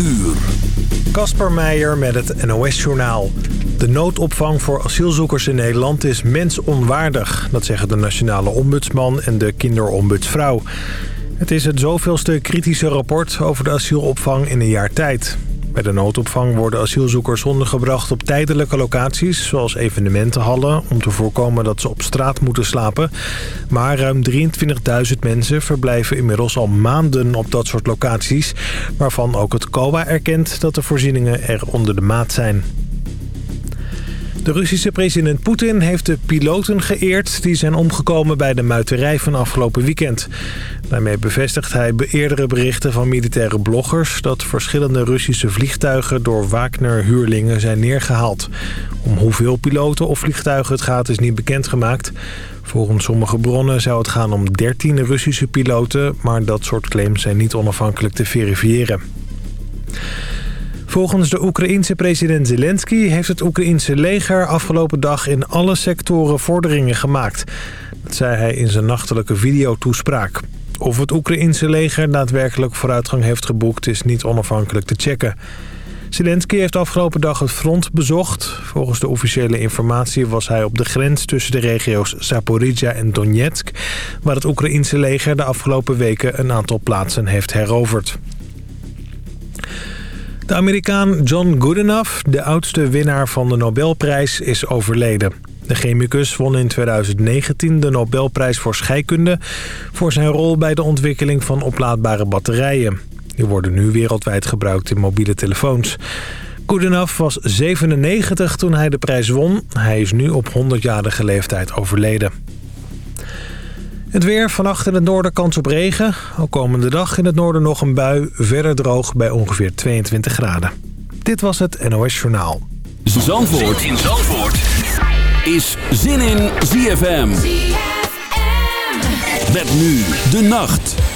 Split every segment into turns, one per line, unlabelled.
uur.
Kasper Meijer met het NOS-journaal. De noodopvang voor asielzoekers in Nederland is mensonwaardig. Dat zeggen de nationale ombudsman en de kinderombudsvrouw. Het is het zoveelste kritische rapport over de asielopvang in een jaar tijd. Bij de noodopvang worden asielzoekers ondergebracht op tijdelijke locaties... zoals evenementenhallen, om te voorkomen dat ze op straat moeten slapen. Maar ruim 23.000 mensen verblijven inmiddels al maanden op dat soort locaties... waarvan ook het COA erkent dat de voorzieningen er onder de maat zijn. De Russische president Poetin heeft de piloten geëerd... die zijn omgekomen bij de muiterij van afgelopen weekend. Daarmee bevestigt hij eerdere berichten van militaire bloggers... dat verschillende Russische vliegtuigen door Wagner-huurlingen zijn neergehaald. Om hoeveel piloten of vliegtuigen het gaat is niet bekendgemaakt. Volgens sommige bronnen zou het gaan om 13 Russische piloten... maar dat soort claims zijn niet onafhankelijk te verifiëren. Volgens de Oekraïense president Zelensky heeft het Oekraïense leger afgelopen dag in alle sectoren vorderingen gemaakt. Dat zei hij in zijn nachtelijke videotoespraak. Of het Oekraïense leger daadwerkelijk vooruitgang heeft geboekt is niet onafhankelijk te checken. Zelensky heeft afgelopen dag het front bezocht. Volgens de officiële informatie was hij op de grens tussen de regio's Zaporizhia en Donetsk... waar het Oekraïense leger de afgelopen weken een aantal plaatsen heeft heroverd. De Amerikaan John Goodenough, de oudste winnaar van de Nobelprijs, is overleden. De chemicus won in 2019 de Nobelprijs voor scheikunde... voor zijn rol bij de ontwikkeling van oplaadbare batterijen. Die worden nu wereldwijd gebruikt in mobiele telefoons. Goodenough was 97 toen hij de prijs won. Hij is nu op 100-jarige leeftijd overleden. Het weer, vannacht in het noorden kans op regen. Ook komende dag in het noorden nog een bui. Verder droog bij ongeveer 22 graden. Dit was het NOS Journaal.
Zandvoort, in Zandvoort. is Zin in ZFM. Met nu de nacht.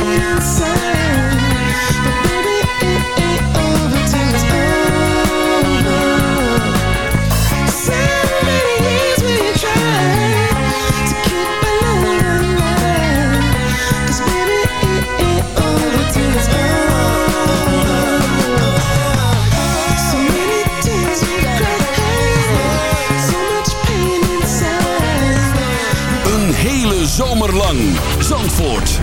inside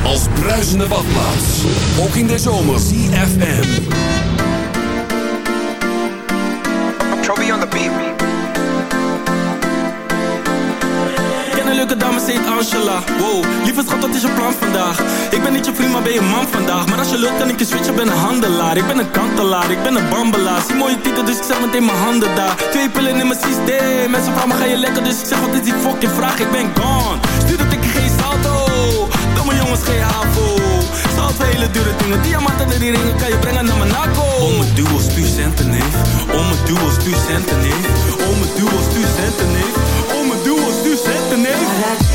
als bruisende badplaats. Ook in de zomer. CFM.
Toby on the beat.
leuke dame, zeet Angela Wow, lieve schat, wat is je plan vandaag? Ik ben niet je vriend, maar ben je man vandaag Maar als je lukt, kan ik je switchen, ben een handelaar Ik ben een kantelaar, ik ben een bambelaar Zie mooie titel, dus ik zeg meteen mijn handen daar Twee pillen in mijn systeem Mensen vragen maar ga je lekker? Dus ik zeg, wat is die fucking vraag? Ik ben gone jongens geen HAVO Zelfs hele dure dingen, diamanten en die ringen kan je brengen naar mijn nakko. Om het duo stuur centen neef, om het duo stuur centen neef Om het duo stuur centen neef, om het duo stuur centen neef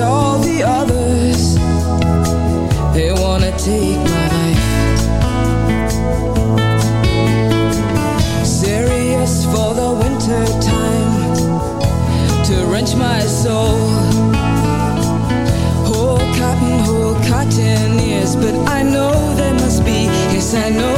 All the others. They wanna take my life. Serious for the winter time. To wrench my soul. Whole cotton, whole cotton ears But I know there must be Yes, I know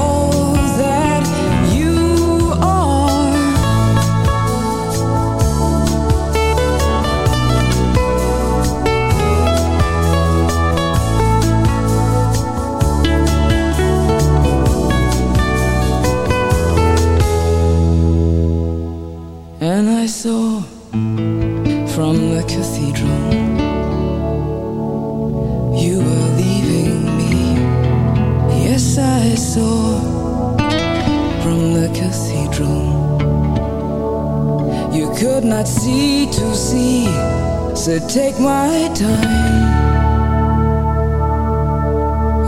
could not see to see So take my time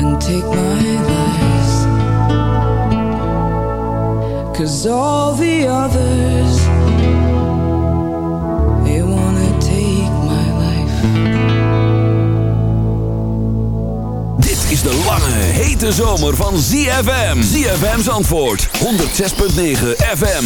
And take my lies Cause all the others They wanna take my life
Dit is de lange, hete zomer van ZFM. ZFM's antwoord, 106.9 FM.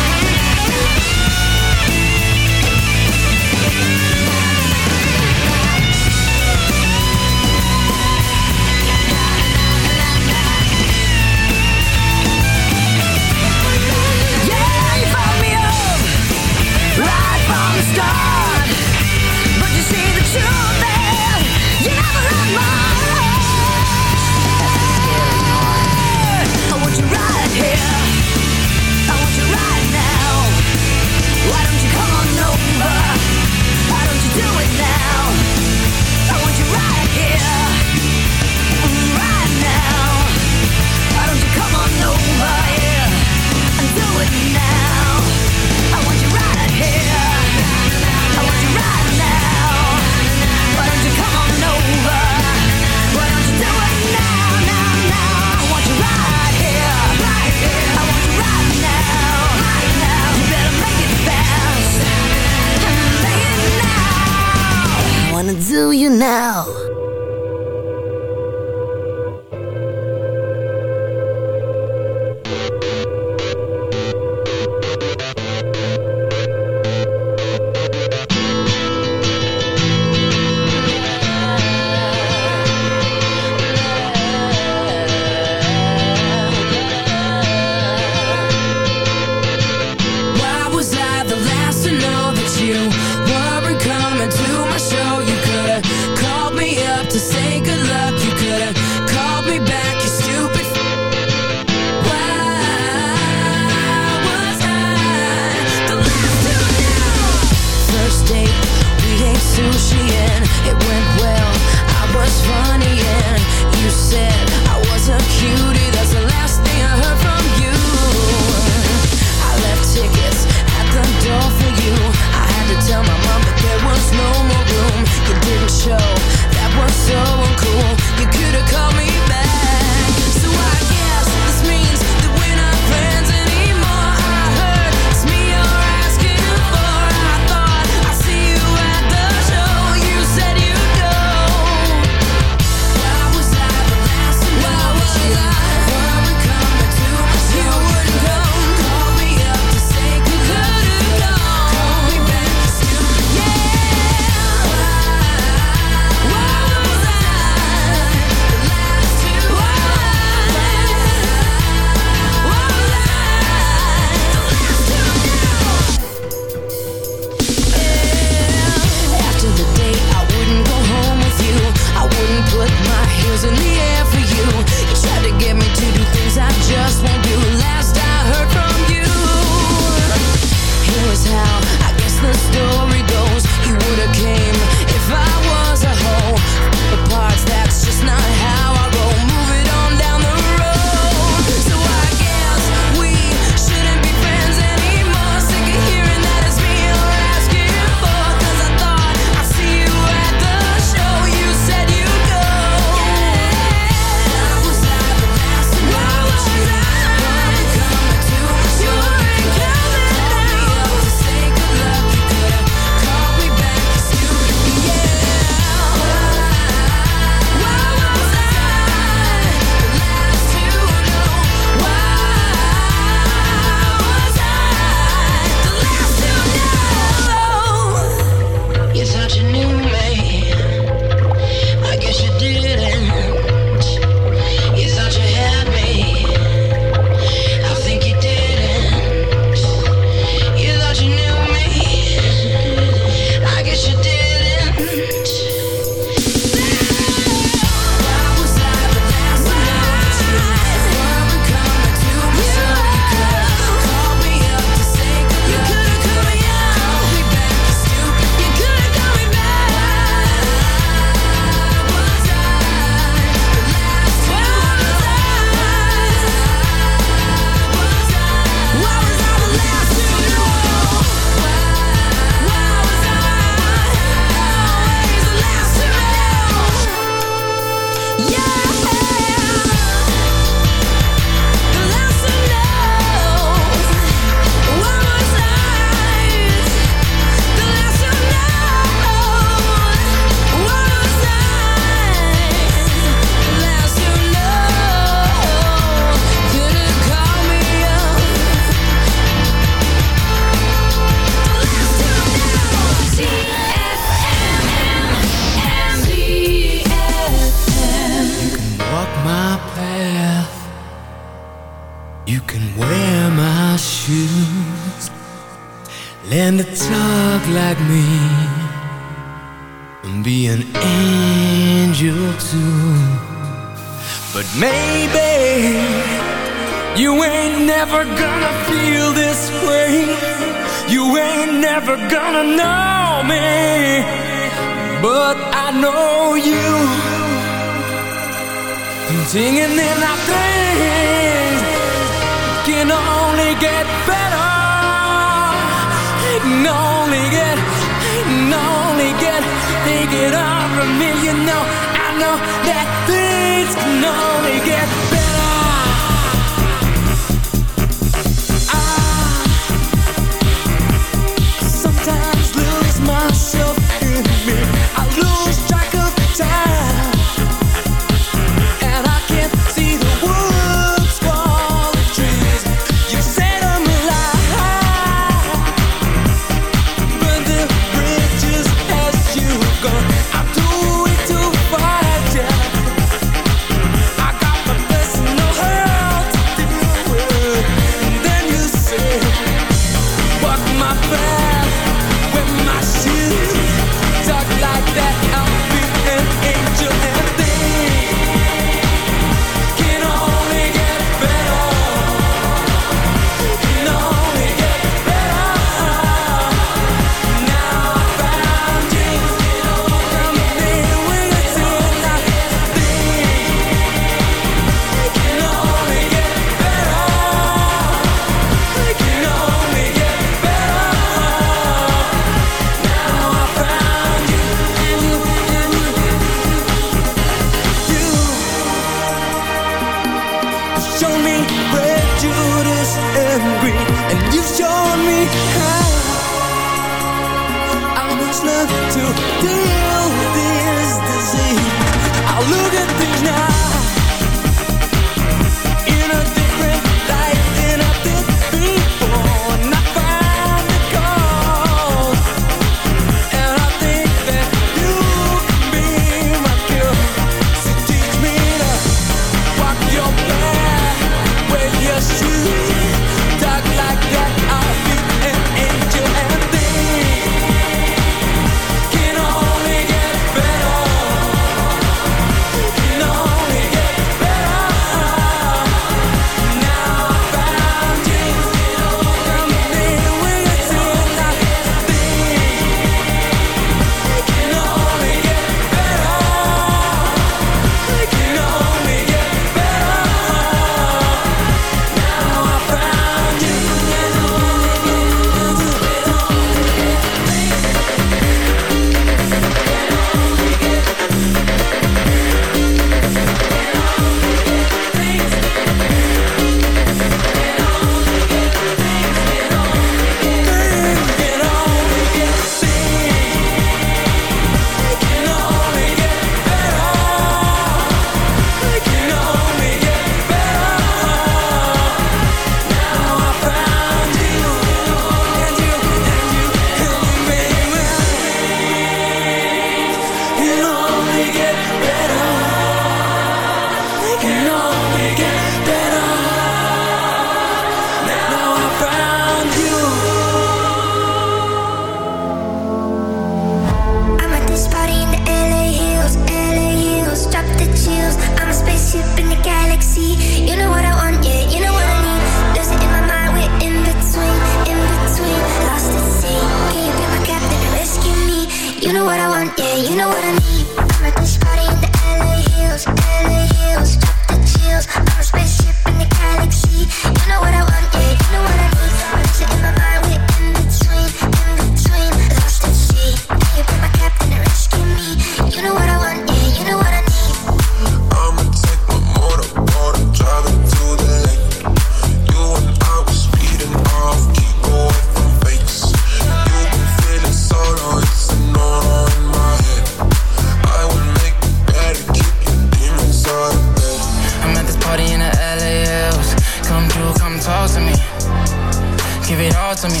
to me.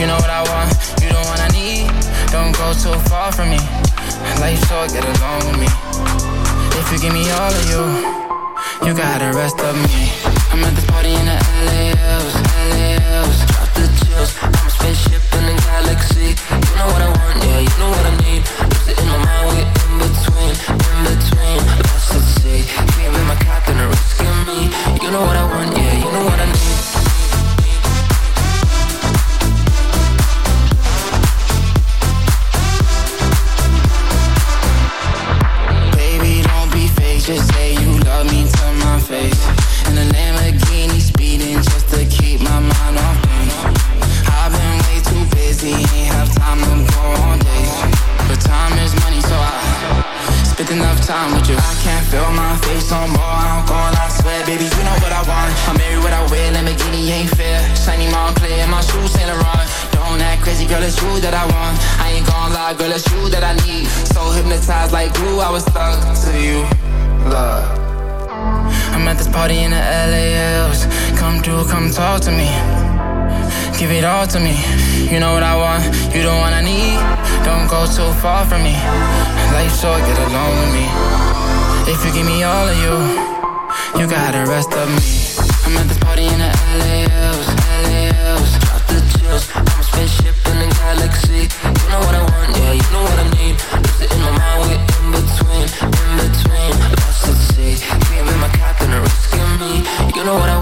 You know what I want, you don't want I need. Don't go too far from me. Life short, get along with me. If you give me all of you, you got the rest of me. I'm at this party in the LAOs, LAOs.
Drop the chills. I'm a spaceship in the galaxy. You know what I want, yeah, you know what I need. Lose it in my mind, we in between, in between. Lost at sea. Came in my captain to rescue me. You know what I want.
No more. I'm going, I swear, baby, you know what I want. I'm married what I wear, Lamborghini ain't fair. Shiny Moncler, my shoes Saint Laurent. Don't act crazy, girl, it's you that I want. I ain't gonna lie, girl, it's you that I need. So hypnotized like glue, I was stuck to you. Love. I'm at this party in the LALs. Come through, come talk to me. Give it all to me. You know what I want, you the one I need. Don't go too far from me. Life short, get along with me. If you give me all of you, you got the rest of me. I'm at this party in the LALs, LALs.
Drop the chills. I'm a spaceship in the galaxy. You know what I want, yeah, you know what I need. Lose it in my mind, we're in between, in between. Lost at sea. Dream in my captain, risking me. You know what I want,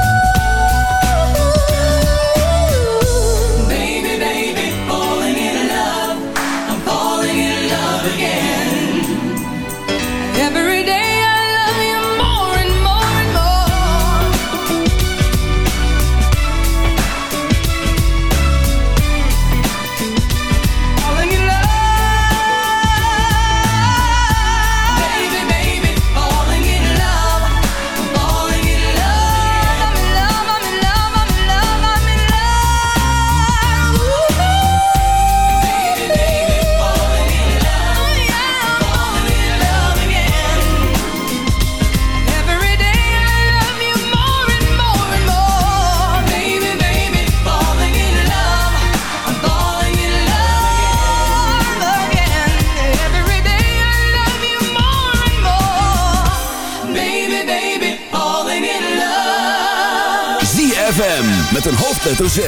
met een hoofdletter Z.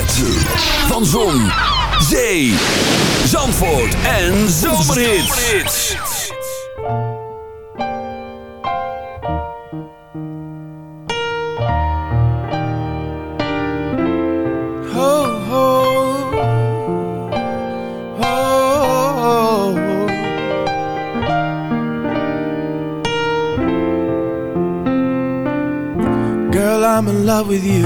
Van Zon, Zee, Zandvoort en Zomerhits.
Ho, ho. Ho. Girl, I'm in love with you,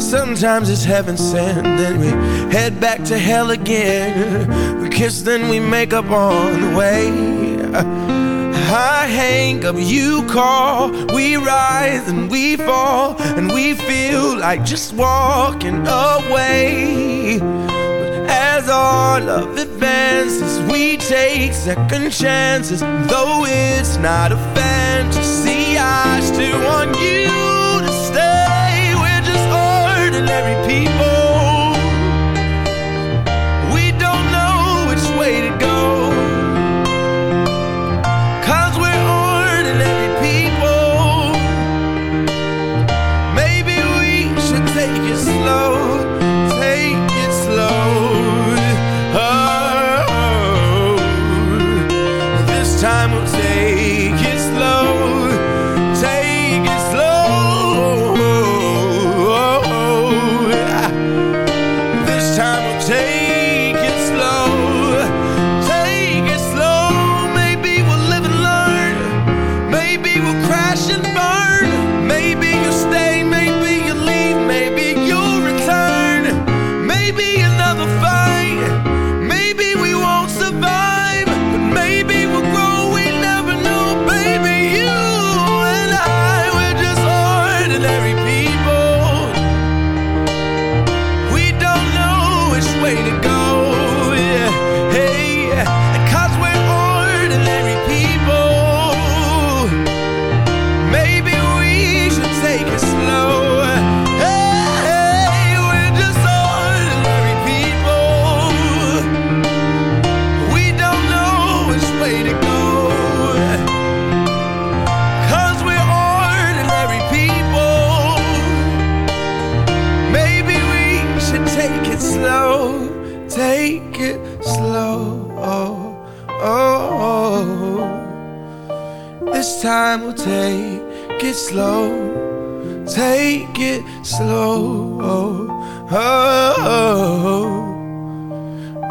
Sometimes it's heaven sent, then we head back to hell again. We kiss, then we make up on the way. I hang up, you call, we rise and we fall, and we feel like just walking away. But as our love advances, we take second chances, though it's not a fantasy.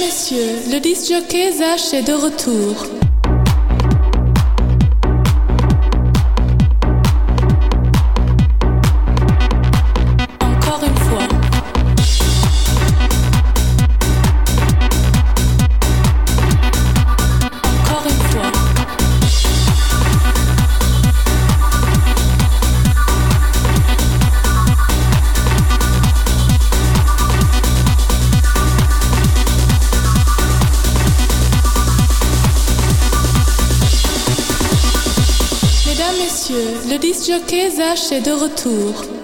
Messieurs, le disc jockey Zach est de retour. Monsieur Kesach est de retour.